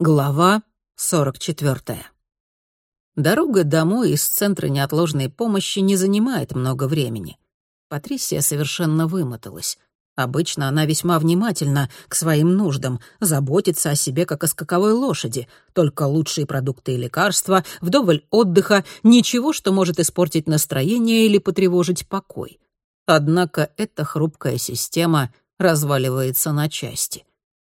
Глава 44. Дорога домой из центра неотложной помощи не занимает много времени. Патрисия совершенно вымоталась. Обычно она весьма внимательна к своим нуждам, заботится о себе, как о скаковой лошади. Только лучшие продукты и лекарства, вдоволь отдыха, ничего, что может испортить настроение или потревожить покой. Однако эта хрупкая система разваливается на части.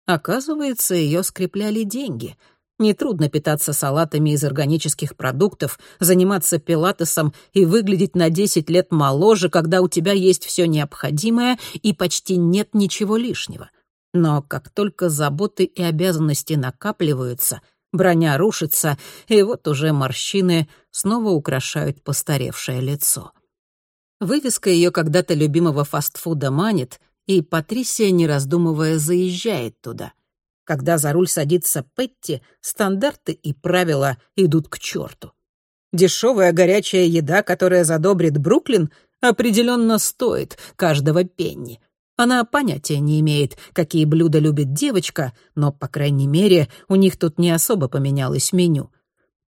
Оказывается, ее скрепляли деньги. Нетрудно питаться салатами из органических продуктов, заниматься пилатесом и выглядеть на 10 лет моложе, когда у тебя есть все необходимое и почти нет ничего лишнего. Но как только заботы и обязанности накапливаются, броня рушится, и вот уже морщины снова украшают постаревшее лицо. Вывеска ее когда-то любимого фастфуда манит, и Патрисия, не раздумывая, заезжает туда. Когда за руль садится Петти, стандарты и правила идут к черту. Дешевая горячая еда, которая задобрит Бруклин, определенно стоит каждого пенни. Она понятия не имеет, какие блюда любит девочка, но, по крайней мере, у них тут не особо поменялось меню.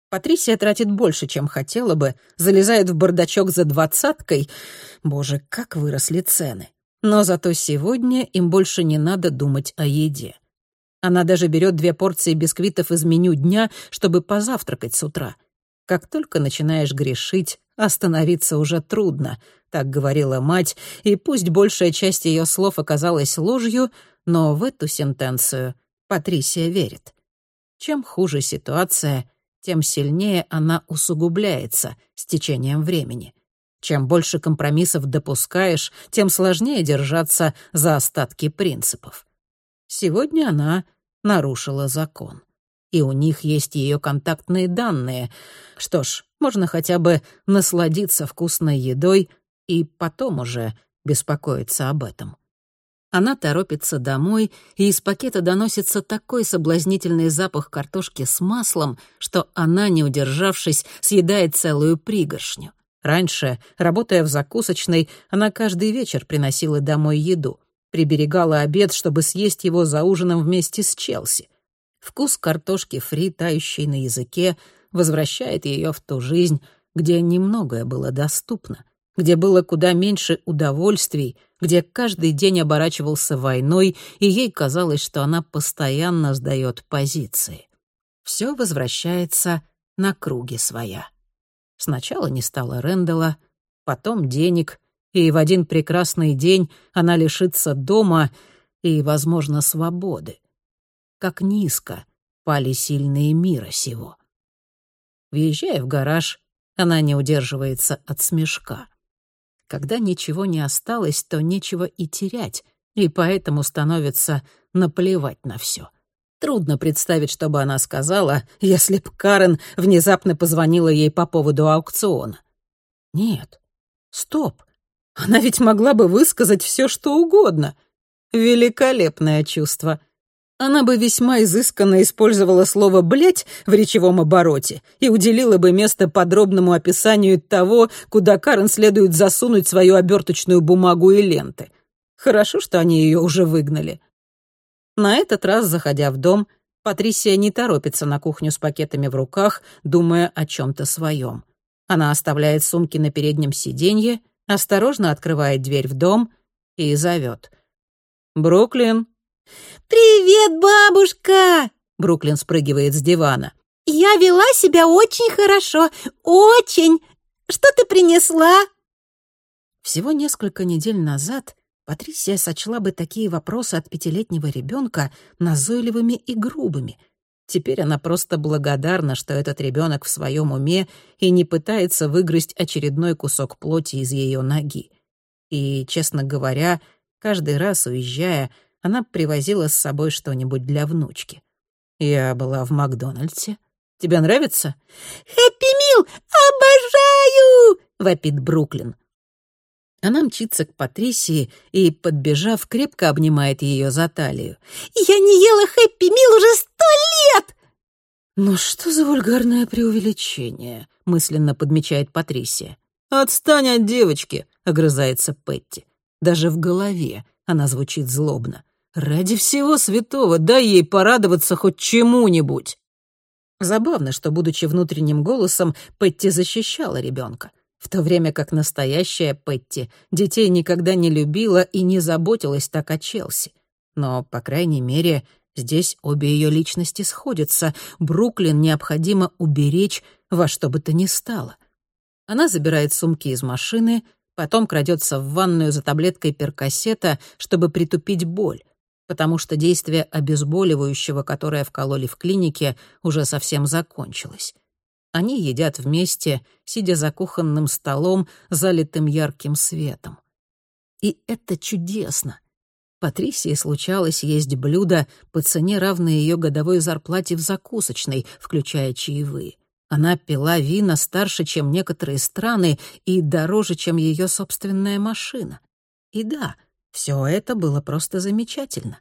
Патрисия тратит больше, чем хотела бы, залезает в бардачок за двадцаткой. Боже, как выросли цены. Но зато сегодня им больше не надо думать о еде. Она даже берет две порции бисквитов из меню дня, чтобы позавтракать с утра. Как только начинаешь грешить, остановиться уже трудно, так говорила мать, и пусть большая часть ее слов оказалась ложью, но в эту сентенцию Патрисия верит. Чем хуже ситуация, тем сильнее она усугубляется с течением времени. Чем больше компромиссов допускаешь, тем сложнее держаться за остатки принципов. Сегодня она нарушила закон. И у них есть ее контактные данные. Что ж, можно хотя бы насладиться вкусной едой и потом уже беспокоиться об этом. Она торопится домой, и из пакета доносится такой соблазнительный запах картошки с маслом, что она, не удержавшись, съедает целую пригоршню. Раньше, работая в закусочной, она каждый вечер приносила домой еду. Приберегала обед, чтобы съесть его за ужином вместе с Челси. Вкус картошки фри, тающей на языке, возвращает ее в ту жизнь, где немногое было доступно, где было куда меньше удовольствий, где каждый день оборачивался войной, и ей казалось, что она постоянно сдает позиции. Все возвращается на круги своя. Сначала не стало Рэндала, потом денег, и в один прекрасный день она лишится дома и, возможно, свободы. Как низко пали сильные мира сего. Въезжая в гараж, она не удерживается от смешка. Когда ничего не осталось, то нечего и терять, и поэтому становится наплевать на все. Трудно представить, что бы она сказала, если б Карен внезапно позвонила ей по поводу аукциона. Нет, стоп. Она ведь могла бы высказать все, что угодно. Великолепное чувство. Она бы весьма изысканно использовала слово «блядь» в речевом обороте и уделила бы место подробному описанию того, куда Карен следует засунуть свою оберточную бумагу и ленты. Хорошо, что они ее уже выгнали. На этот раз, заходя в дом, Патрисия не торопится на кухню с пакетами в руках, думая о чем-то своем. Она оставляет сумки на переднем сиденье, осторожно открывает дверь в дом и зовет. «Бруклин!» «Привет, бабушка!» Бруклин спрыгивает с дивана. «Я вела себя очень хорошо, очень! Что ты принесла?» Всего несколько недель назад Патрисия сочла бы такие вопросы от пятилетнего ребенка назойливыми и грубыми. Теперь она просто благодарна, что этот ребенок в своем уме и не пытается выгрызть очередной кусок плоти из ее ноги. И, честно говоря, каждый раз уезжая, она привозила с собой что-нибудь для внучки. Я была в Макдональдсе. Тебе нравится? «Хэппи Мил! Обожаю!» — вопит Бруклин. Она мчится к Патрисии и, подбежав, крепко обнимает ее за талию. «Я не ела Хэппи Мил уже сто лет!» «Ну что за вульгарное преувеличение?» — мысленно подмечает Патрисия. «Отстань от девочки!» — огрызается Петти. Даже в голове она звучит злобно. Ради всего святого дай ей порадоваться хоть чему-нибудь. Забавно, что, будучи внутренним голосом, Петти защищала ребенка, в то время как настоящая Петти детей никогда не любила и не заботилась так о Челси. Но, по крайней мере, здесь обе ее личности сходятся. Бруклин необходимо уберечь во что бы то ни стало. Она забирает сумки из машины, потом крадется в ванную за таблеткой перкассета, чтобы притупить боль потому что действие обезболивающего, которое вкололи в клинике, уже совсем закончилось. Они едят вместе, сидя за кухонным столом, залитым ярким светом. И это чудесно. Патрисии случалось есть блюда по цене, равной ее годовой зарплате в закусочной, включая чаевые. Она пила вина старше, чем некоторые страны, и дороже, чем ее собственная машина. И да, все это было просто замечательно.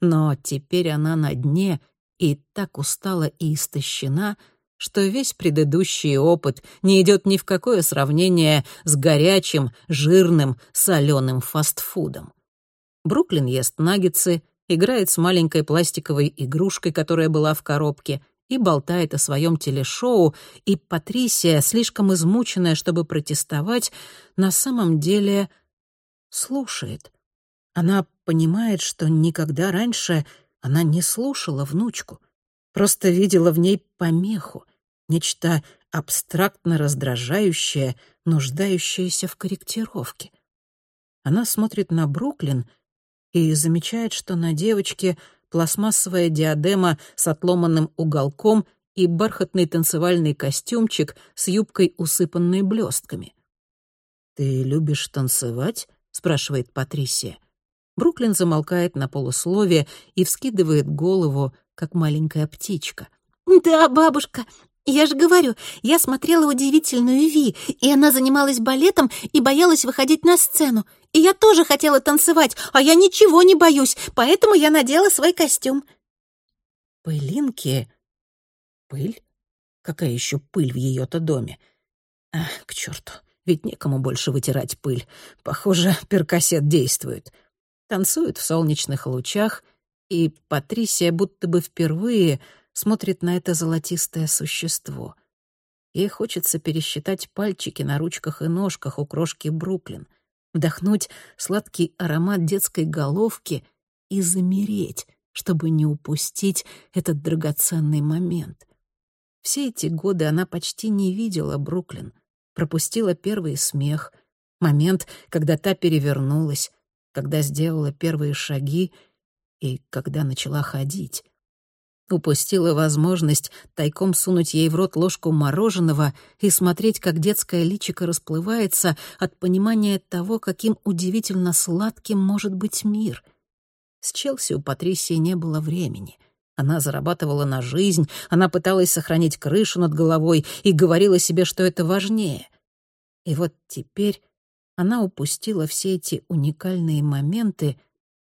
Но теперь она на дне и так устала и истощена, что весь предыдущий опыт не идет ни в какое сравнение с горячим, жирным, соленым фастфудом. Бруклин ест наггетсы, играет с маленькой пластиковой игрушкой, которая была в коробке, и болтает о своем телешоу, и Патрисия, слишком измученная, чтобы протестовать, на самом деле слушает — она понимает, что никогда раньше она не слушала внучку, просто видела в ней помеху, нечто абстрактно раздражающее, нуждающееся в корректировке. Она смотрит на Бруклин и замечает, что на девочке пластмассовая диадема с отломанным уголком и бархатный танцевальный костюмчик с юбкой, усыпанной блестками. «Ты любишь танцевать?» — спрашивает Патрисия. Бруклин замолкает на полусловие и вскидывает голову, как маленькая птичка. «Да, бабушка, я же говорю, я смотрела удивительную Ви, и она занималась балетом и боялась выходить на сцену. И я тоже хотела танцевать, а я ничего не боюсь, поэтому я надела свой костюм». «Пылинки? Пыль? Какая еще пыль в ее-то доме? Ах, к черту, ведь некому больше вытирать пыль. Похоже, перкассет действует» танцуют в солнечных лучах, и Патрисия будто бы впервые смотрит на это золотистое существо. Ей хочется пересчитать пальчики на ручках и ножках у крошки Бруклин, вдохнуть сладкий аромат детской головки и замереть, чтобы не упустить этот драгоценный момент. Все эти годы она почти не видела Бруклин, пропустила первый смех, момент, когда та перевернулась, когда сделала первые шаги и когда начала ходить. Упустила возможность тайком сунуть ей в рот ложку мороженого и смотреть, как детское личико расплывается от понимания того, каким удивительно сладким может быть мир. С Челси у Патрисии не было времени. Она зарабатывала на жизнь, она пыталась сохранить крышу над головой и говорила себе, что это важнее. И вот теперь она упустила все эти уникальные моменты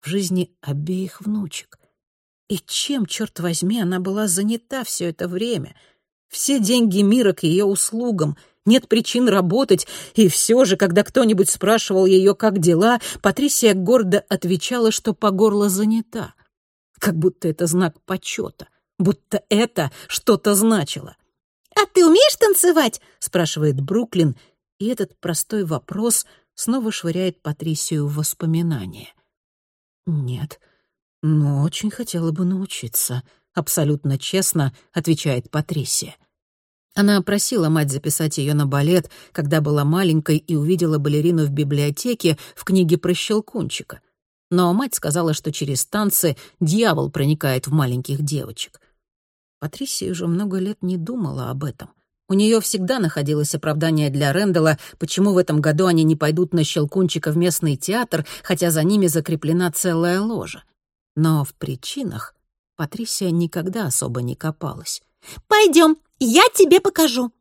в жизни обеих внучек. И чем, черт возьми, она была занята все это время? Все деньги мира к ее услугам, нет причин работать, и все же, когда кто-нибудь спрашивал ее, как дела, Патрисия гордо отвечала, что по горло занята. Как будто это знак почета, будто это что-то значило. «А ты умеешь танцевать?» — спрашивает Бруклин, и этот простой вопрос — снова швыряет Патрисию в воспоминания. «Нет, но очень хотела бы научиться», — абсолютно честно отвечает Патрисия. Она просила мать записать ее на балет, когда была маленькой и увидела балерину в библиотеке в книге про Щелкунчика. Но мать сказала, что через танцы дьявол проникает в маленьких девочек. Патрисия уже много лет не думала об этом. У нее всегда находилось оправдание для Рэндала, почему в этом году они не пойдут на Щелкунчика в местный театр, хотя за ними закреплена целая ложа. Но в причинах Патрисия никогда особо не копалась. «Пойдем, я тебе покажу».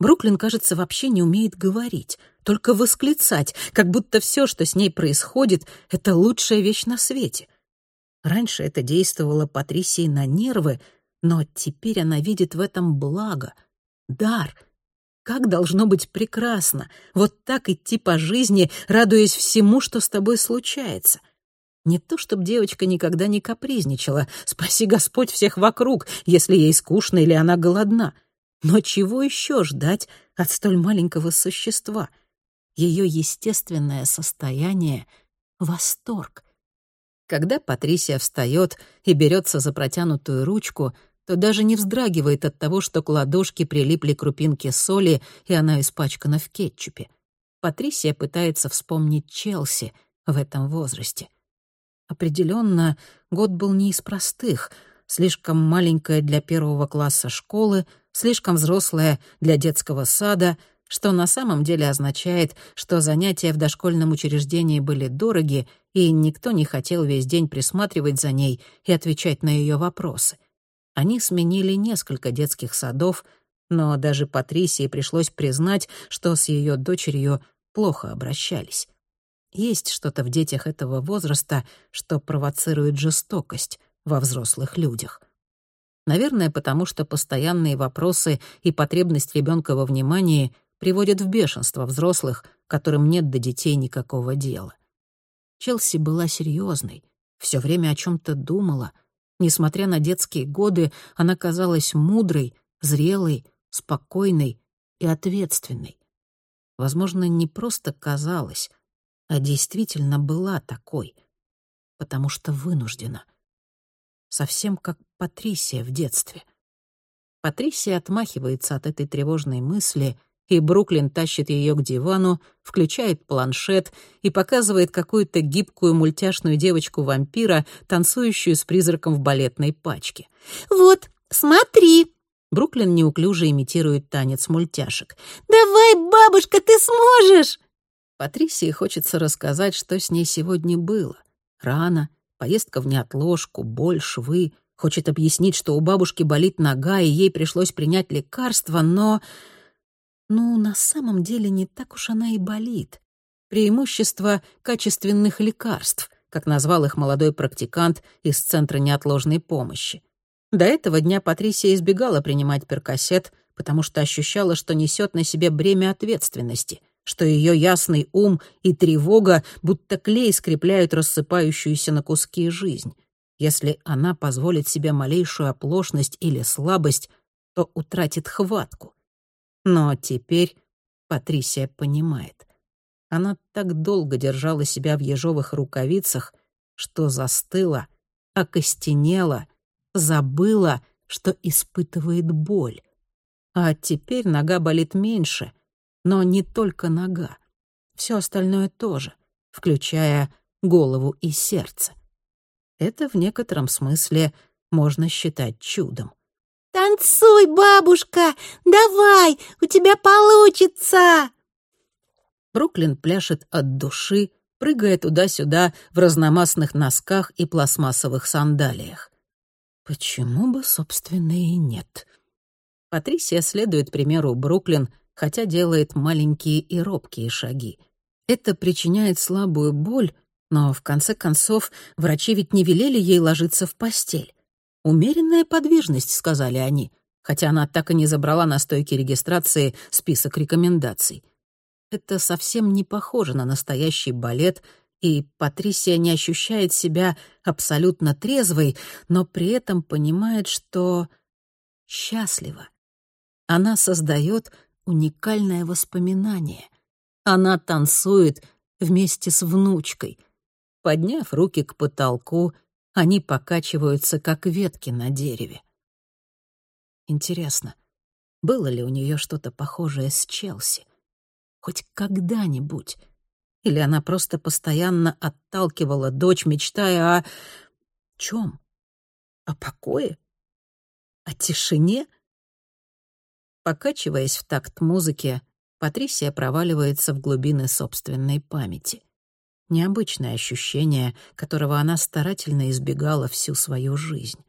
Бруклин, кажется, вообще не умеет говорить, только восклицать, как будто все, что с ней происходит, — это лучшая вещь на свете. Раньше это действовало Патрисии на нервы, но теперь она видит в этом благо — дар. Как должно быть прекрасно вот так идти по жизни, радуясь всему, что с тобой случается. Не то чтобы девочка никогда не капризничала, спаси Господь всех вокруг, если ей скучно или она голодна. Но чего еще ждать от столь маленького существа? Ее естественное состояние — восторг. Когда Патрисия встает и берется за протянутую ручку, то даже не вздрагивает от того, что к ладошке прилипли крупинки соли, и она испачкана в кетчупе. Патрисия пытается вспомнить Челси в этом возрасте. Определенно, год был не из простых. Слишком маленькая для первого класса школы, слишком взрослая для детского сада, что на самом деле означает, что занятия в дошкольном учреждении были дороги, и никто не хотел весь день присматривать за ней и отвечать на ее вопросы. Они сменили несколько детских садов — но даже Патрисии пришлось признать, что с ее дочерью плохо обращались. Есть что-то в детях этого возраста, что провоцирует жестокость во взрослых людях. Наверное, потому что постоянные вопросы и потребность ребенка во внимании приводят в бешенство взрослых, которым нет до детей никакого дела. Челси была серьезной, все время о чем-то думала. Несмотря на детские годы, она казалась мудрой, зрелой, спокойной и ответственной. Возможно, не просто казалась, а действительно была такой, потому что вынуждена. Совсем как Патрисия в детстве. Патрисия отмахивается от этой тревожной мысли, и Бруклин тащит ее к дивану, включает планшет и показывает какую-то гибкую мультяшную девочку-вампира, танцующую с призраком в балетной пачке. «Вот, смотри!» Бруклин неуклюже имитирует танец мультяшек. «Давай, бабушка, ты сможешь!» Патрисии хочется рассказать, что с ней сегодня было. Рано, поездка в неотложку, боль, швы. Хочет объяснить, что у бабушки болит нога, и ей пришлось принять лекарство, но... Ну, на самом деле не так уж она и болит. Преимущество качественных лекарств, как назвал их молодой практикант из Центра неотложной помощи. До этого дня Патрисия избегала принимать перкассет, потому что ощущала, что несет на себе бремя ответственности, что ее ясный ум и тревога будто клей скрепляют рассыпающуюся на куски жизнь. Если она позволит себе малейшую оплошность или слабость, то утратит хватку. Но теперь Патрисия понимает. Она так долго держала себя в ежовых рукавицах, что застыла, окостенела — забыла, что испытывает боль. А теперь нога болит меньше, но не только нога. Все остальное тоже, включая голову и сердце. Это в некотором смысле можно считать чудом. «Танцуй, бабушка! Давай, у тебя получится!» Бруклин пляшет от души, прыгая туда-сюда в разномастных носках и пластмассовых сандалиях. Почему бы, собственно, и нет? Патрисия следует примеру Бруклин, хотя делает маленькие и робкие шаги. Это причиняет слабую боль, но, в конце концов, врачи ведь не велели ей ложиться в постель. «Умеренная подвижность», — сказали они, хотя она так и не забрала на стойке регистрации список рекомендаций. Это совсем не похоже на настоящий балет — и Патрисия не ощущает себя абсолютно трезвой, но при этом понимает, что счастлива. Она создает уникальное воспоминание. Она танцует вместе с внучкой. Подняв руки к потолку, они покачиваются, как ветки на дереве. Интересно, было ли у нее что-то похожее с Челси? Хоть когда-нибудь? Или она просто постоянно отталкивала дочь, мечтая о... чем? О покое? О тишине? Покачиваясь в такт музыки, Патрисия проваливается в глубины собственной памяти. Необычное ощущение, которого она старательно избегала всю свою жизнь.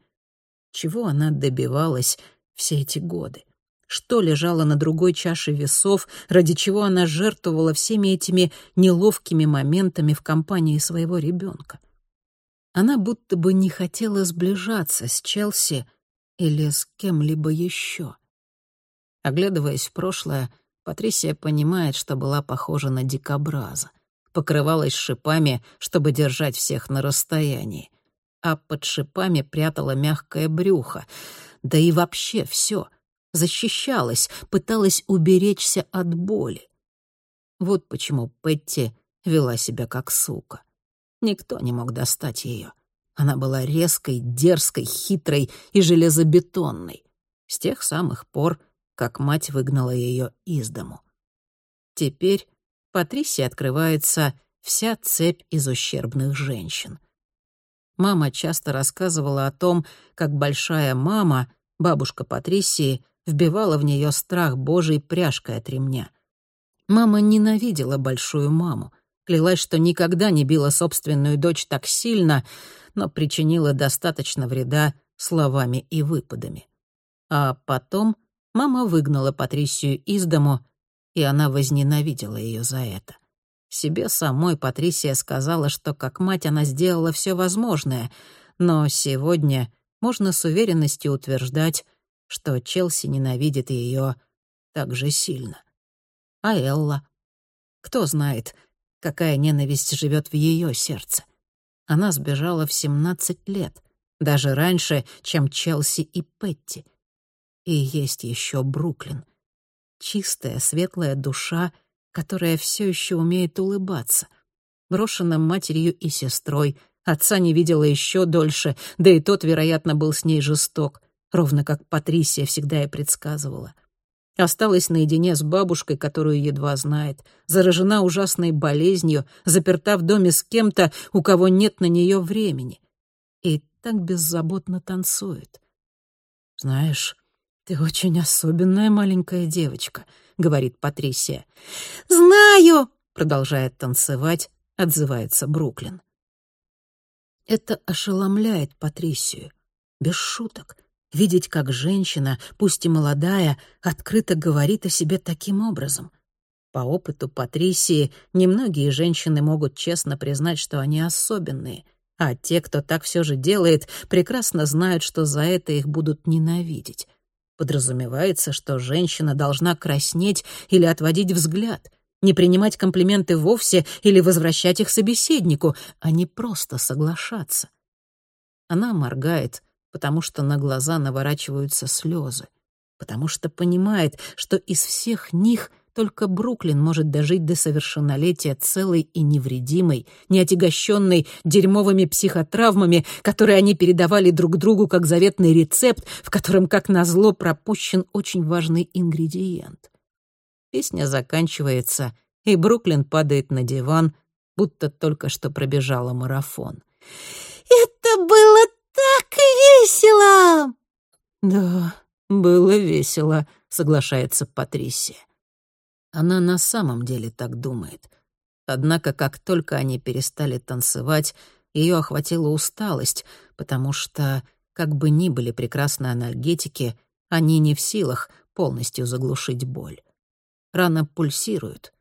Чего она добивалась все эти годы? что лежало на другой чаше весов, ради чего она жертвовала всеми этими неловкими моментами в компании своего ребенка. Она будто бы не хотела сближаться с Челси или с кем-либо еще. Оглядываясь в прошлое, Патрисия понимает, что была похожа на дикобраза. Покрывалась шипами, чтобы держать всех на расстоянии. А под шипами прятала мягкое брюхо. Да и вообще все. Защищалась, пыталась уберечься от боли. Вот почему Петти вела себя как сука. Никто не мог достать ее. Она была резкой, дерзкой, хитрой и железобетонной. С тех самых пор, как мать выгнала ее из дому. Теперь Патрисии открывается вся цепь из ущербных женщин. Мама часто рассказывала о том, как большая мама, бабушка Патрисии, вбивала в нее страх Божий пряжкой от ремня. Мама ненавидела большую маму, клялась, что никогда не била собственную дочь так сильно, но причинила достаточно вреда словами и выпадами. А потом мама выгнала Патрисию из дому и она возненавидела ее за это. Себе самой Патрисия сказала, что как мать она сделала все возможное, но сегодня можно с уверенностью утверждать, что Челси ненавидит ее так же сильно. А Элла? Кто знает, какая ненависть живет в ее сердце. Она сбежала в 17 лет, даже раньше, чем Челси и Петти. И есть еще Бруклин — чистая, светлая душа, которая все еще умеет улыбаться. Брошена матерью и сестрой, отца не видела еще дольше, да и тот, вероятно, был с ней жесток, ровно как Патрисия всегда и предсказывала. Осталась наедине с бабушкой, которую едва знает, заражена ужасной болезнью, заперта в доме с кем-то, у кого нет на нее времени. И так беззаботно танцует. Знаешь, «Ты очень особенная маленькая девочка», — говорит Патрисия. «Знаю!» — продолжает танцевать, отзывается Бруклин. Это ошеломляет Патрисию. Без шуток. Видеть, как женщина, пусть и молодая, открыто говорит о себе таким образом. По опыту Патрисии, немногие женщины могут честно признать, что они особенные, а те, кто так все же делает, прекрасно знают, что за это их будут ненавидеть. Подразумевается, что женщина должна краснеть или отводить взгляд, не принимать комплименты вовсе или возвращать их собеседнику, а не просто соглашаться. Она моргает, потому что на глаза наворачиваются слезы, потому что понимает, что из всех них только Бруклин может дожить до совершеннолетия целой и невредимой, не отягощенной дерьмовыми психотравмами, которые они передавали друг другу как заветный рецепт, в котором, как назло, пропущен очень важный ингредиент. Песня заканчивается, и Бруклин падает на диван, будто только что пробежала марафон. «Это было так весело!» «Да, было весело», — соглашается Патрисия. Она на самом деле так думает. Однако, как только они перестали танцевать, ее охватила усталость, потому что, как бы ни были прекрасны анальгетики, они не в силах полностью заглушить боль. Рана пульсирует.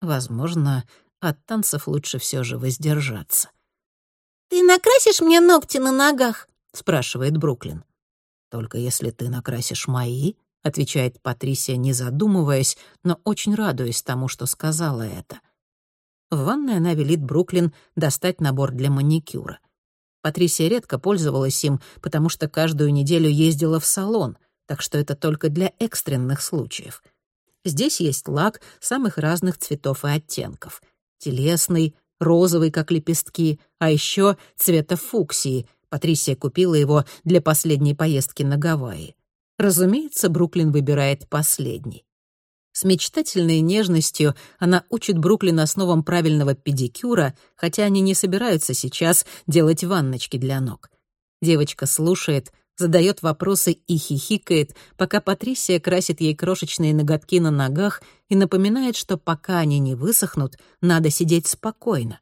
Возможно, от танцев лучше все же воздержаться. «Ты накрасишь мне ногти на ногах?» — спрашивает Бруклин. «Только если ты накрасишь мои», отвечает Патрисия, не задумываясь, но очень радуясь тому, что сказала это. В ванной она велит Бруклин достать набор для маникюра. Патрисия редко пользовалась им, потому что каждую неделю ездила в салон, так что это только для экстренных случаев. Здесь есть лак самых разных цветов и оттенков. Телесный, розовый, как лепестки, а еще цвета фуксии. Патрисия купила его для последней поездки на Гавайи. Разумеется, Бруклин выбирает последний. С мечтательной нежностью она учит Бруклин основам правильного педикюра, хотя они не собираются сейчас делать ванночки для ног. Девочка слушает, задает вопросы и хихикает, пока Патрисия красит ей крошечные ноготки на ногах и напоминает, что пока они не высохнут, надо сидеть спокойно.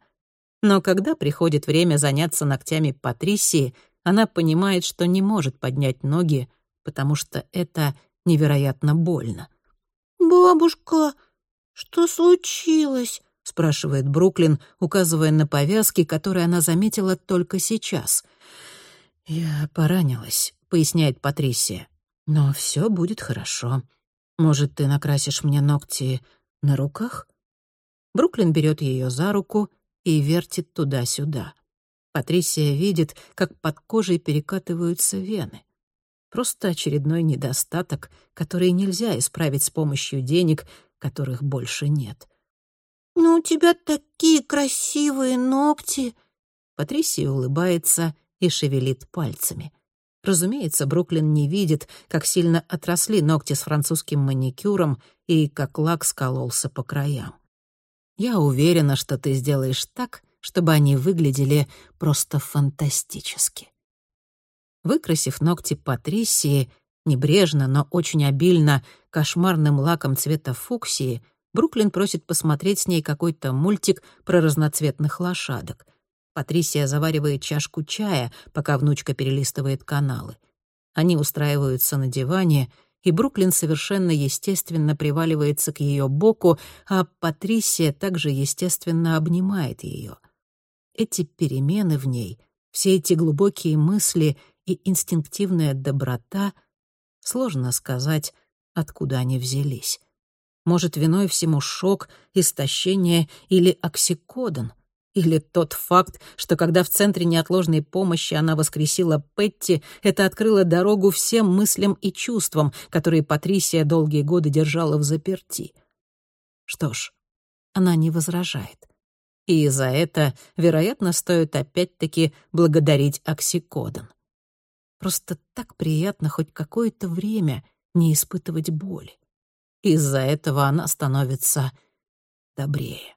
Но когда приходит время заняться ногтями Патрисии, она понимает, что не может поднять ноги, потому что это невероятно больно. «Бабушка, что случилось?» — спрашивает Бруклин, указывая на повязки, которые она заметила только сейчас. «Я поранилась», — поясняет Патрисия. «Но все будет хорошо. Может, ты накрасишь мне ногти на руках?» Бруклин берет ее за руку и вертит туда-сюда. Патрисия видит, как под кожей перекатываются вены. Просто очередной недостаток, который нельзя исправить с помощью денег, которых больше нет. «Ну, у тебя такие красивые ногти!» Патрисия улыбается и шевелит пальцами. Разумеется, Бруклин не видит, как сильно отросли ногти с французским маникюром и как лак скололся по краям. Я уверена, что ты сделаешь так, чтобы они выглядели просто фантастически. Выкрасив ногти Патрисии, небрежно, но очень обильно, кошмарным лаком цвета фуксии, Бруклин просит посмотреть с ней какой-то мультик про разноцветных лошадок. Патрисия заваривает чашку чая, пока внучка перелистывает каналы. Они устраиваются на диване, и Бруклин совершенно естественно приваливается к ее боку, а Патрисия также естественно обнимает ее. Эти перемены в ней, все эти глубокие мысли и инстинктивная доброта, сложно сказать, откуда они взялись. Может, виной всему шок, истощение или оксикодон — или тот факт, что когда в Центре неотложной помощи она воскресила Петти, это открыло дорогу всем мыслям и чувствам, которые Патрисия долгие годы держала в заперти. Что ж, она не возражает. И за это, вероятно, стоит опять-таки благодарить оксикодон. Просто так приятно хоть какое-то время не испытывать боли. Из-за этого она становится добрее.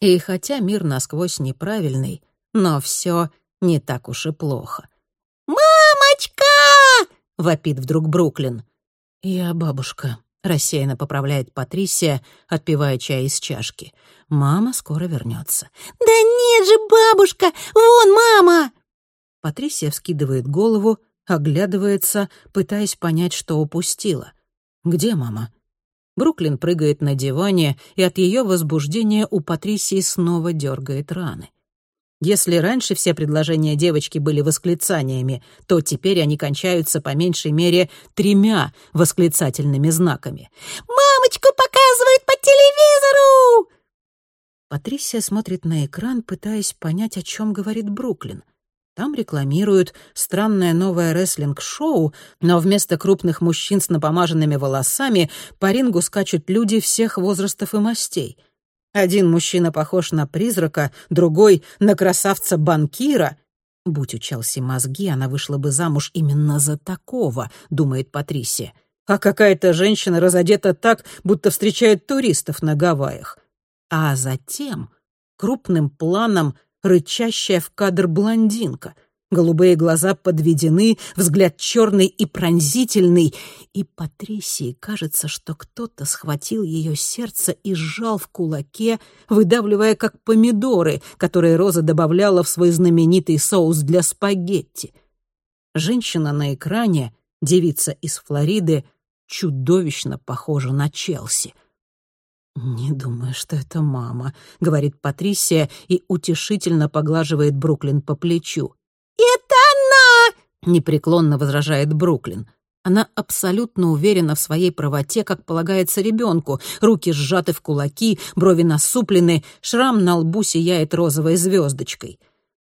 И хотя мир насквозь неправильный, но все не так уж и плохо. «Мамочка!» — вопит вдруг Бруклин. «Я бабушка», — рассеянно поправляет Патрисия, отпивая чай из чашки. «Мама скоро вернется. «Да нет же, бабушка! Вон мама!» Патрисия вскидывает голову, оглядывается, пытаясь понять, что упустила. «Где мама?» Бруклин прыгает на диване, и от ее возбуждения у Патрисии снова дергает раны. Если раньше все предложения девочки были восклицаниями, то теперь они кончаются по меньшей мере тремя восклицательными знаками. «Мамочку показывают по телевизору!» Патрисия смотрит на экран, пытаясь понять, о чем говорит Бруклин. Там рекламируют странное новое рестлинг-шоу, но вместо крупных мужчин с напомаженными волосами по рингу скачут люди всех возрастов и мастей. Один мужчина похож на призрака, другой — на красавца-банкира. Будь у Челси мозги, она вышла бы замуж именно за такого, думает Патрисия. А какая-то женщина разодета так, будто встречает туристов на Гавайях. А затем крупным планом рычащая в кадр блондинка. Голубые глаза подведены, взгляд черный и пронзительный. И Патрисии кажется, что кто-то схватил ее сердце и сжал в кулаке, выдавливая как помидоры, которые Роза добавляла в свой знаменитый соус для спагетти. Женщина на экране, девица из Флориды, чудовищно похожа на Челси — «Не думаю, что это мама», — говорит Патрисия и утешительно поглаживает Бруклин по плечу. «Это она!» — непреклонно возражает Бруклин. Она абсолютно уверена в своей правоте, как полагается ребенку. Руки сжаты в кулаки, брови насуплены, шрам на лбу сияет розовой звездочкой.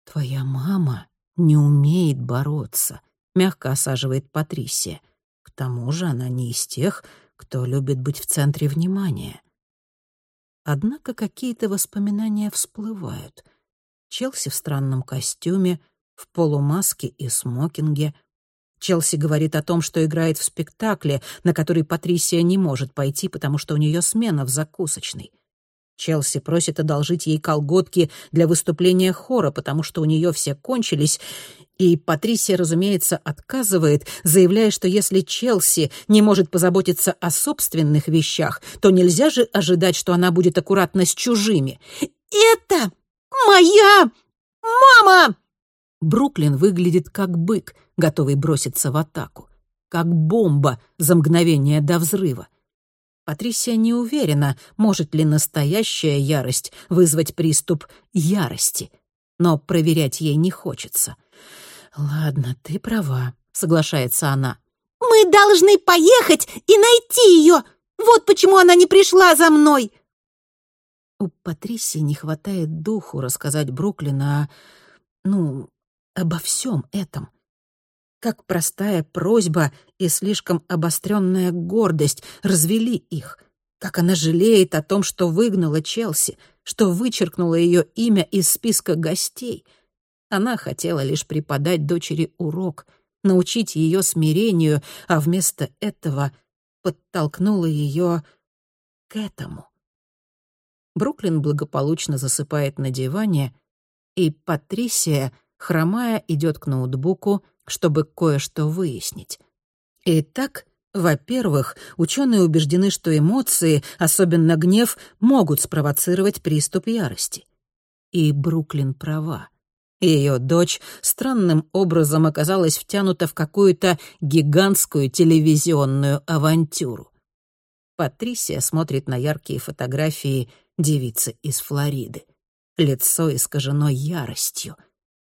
«Твоя мама не умеет бороться», — мягко осаживает Патрисия. «К тому же она не из тех, кто любит быть в центре внимания». Однако какие-то воспоминания всплывают. Челси в странном костюме, в полумаске и смокинге. Челси говорит о том, что играет в спектакле, на который Патрисия не может пойти, потому что у нее смена в закусочной. Челси просит одолжить ей колготки для выступления хора, потому что у нее все кончились, и Патрисия, разумеется, отказывает, заявляя, что если Челси не может позаботиться о собственных вещах, то нельзя же ожидать, что она будет аккуратна с чужими. «Это моя мама!» Бруклин выглядит как бык, готовый броситься в атаку, как бомба за мгновение до взрыва. Патрисия не уверена, может ли настоящая ярость вызвать приступ ярости, но проверять ей не хочется. «Ладно, ты права», — соглашается она. «Мы должны поехать и найти ее! Вот почему она не пришла за мной!» У Патрисии не хватает духу рассказать Бруклина ну, обо всем этом. Как простая просьба и слишком обостренная гордость развели их. Как она жалеет о том, что выгнала Челси, что вычеркнула ее имя из списка гостей. Она хотела лишь преподать дочери урок, научить ее смирению, а вместо этого подтолкнула ее к этому. Бруклин благополучно засыпает на диване, и Патрисия, хромая, идет к ноутбуку, чтобы кое-что выяснить. Итак, во-первых, ученые убеждены, что эмоции, особенно гнев, могут спровоцировать приступ ярости. И Бруклин права. Ее дочь странным образом оказалась втянута в какую-то гигантскую телевизионную авантюру. Патрисия смотрит на яркие фотографии девицы из Флориды. Лицо искажено яростью.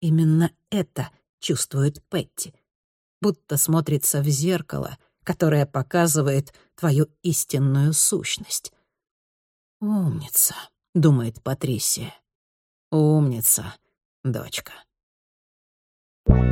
Именно это чувствует Петти. Будто смотрится в зеркало, которое показывает твою истинную сущность. «Умница», — думает Патрисия. «Умница, дочка». Thank you.